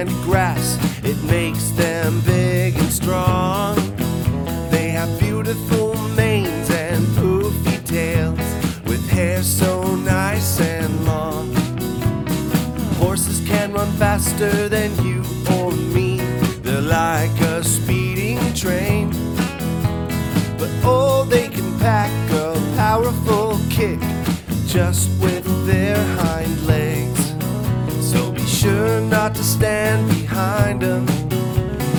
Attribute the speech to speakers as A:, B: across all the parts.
A: and grass. It makes them big and strong. They have beautiful manes and poofy tails with hair so nice and long. Horses can run faster than you or me. They're like a speeding train. But oh, they can pack a powerful kick just with their hind legs. So be sure stand behind them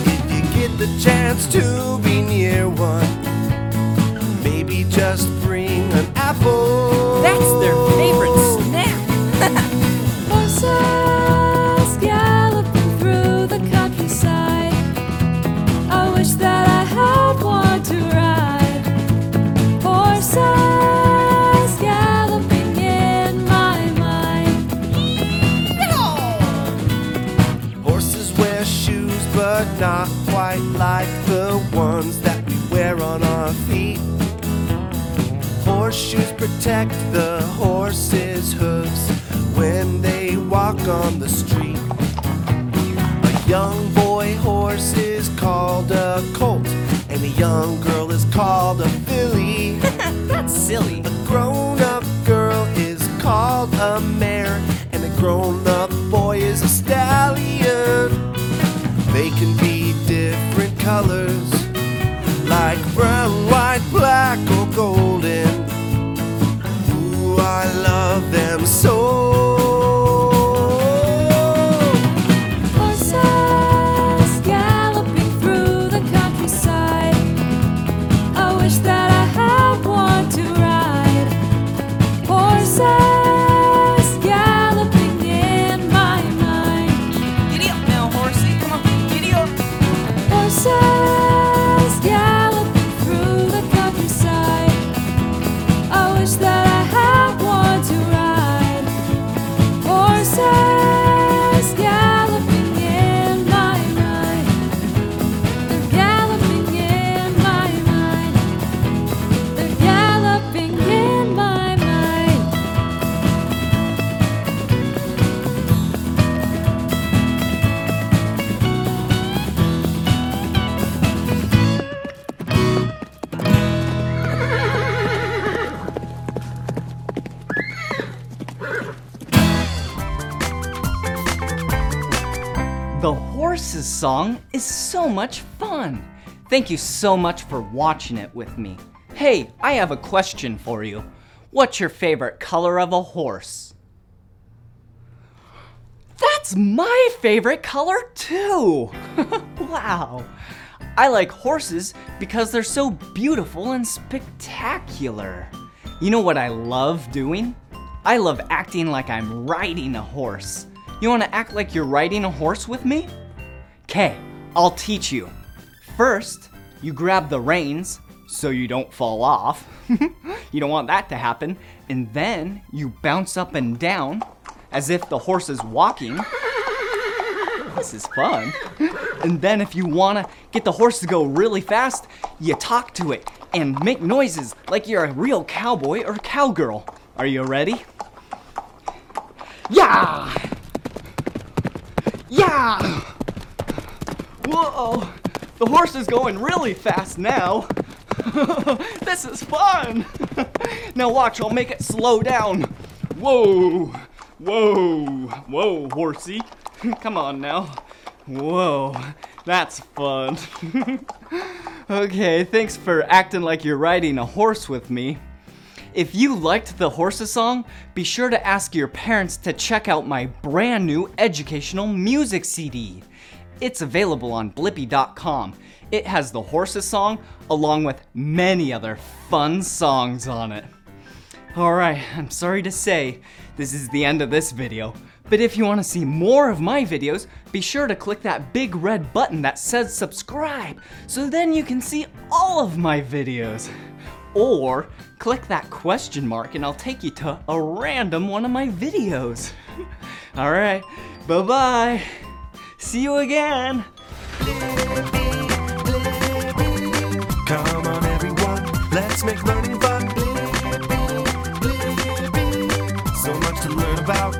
A: if you get the chance to be near one. Maybe just bring an apple.
B: That's their favorite
A: quite like the ones that we wear on our feet. Horseshoes protect the horse's hooves when they walk on the street. A young boy horse is called a colt, and a young girl is called a filly.
B: That's silly.
A: A grown colors, like brown,
C: The Horses
B: song is so much fun. Thank you so much for watching it with me. Hey, I have a question for you. What's your favorite color of a horse? That's my favorite color too! wow. I like horses because they're so beautiful and spectacular. You know what I love doing? I love acting like I'm riding a horse. You wanna act like you're riding a horse with me? Okay, I'll teach you. First, you grab the reins so you don't fall off. you don't want that to happen. And then you bounce up and down as if the horse is walking. This is fun. And then if you wanna get the horse to go really fast, you talk to it and make noises like you're a real cowboy or cowgirl. Are you ready? Yeah! Yeah! Whoa! The horse is going really fast now. this is fun! now watch, I'll make it slow down. Whoa! Whoa! Whoa, horsey. Come on now. Whoa, that's fun. okay, thanks for acting like you're riding a horse with me. If you liked the Horses song, be sure to ask your parents to check out my brand new educational music CD. It's available on Blippi.com. It has the Horses song along with many other fun songs on it. Alright, I'm sorry to say, this is the end of this video. But if you want to see more of my videos, be sure to click that big red button that says subscribe, so then you can see all of my videos. Or click that question mark and I'll take you to a random one of my videos. Alright, bye bye. See you again.
A: Come on, everyone, let's make learning fun. So much to learn about,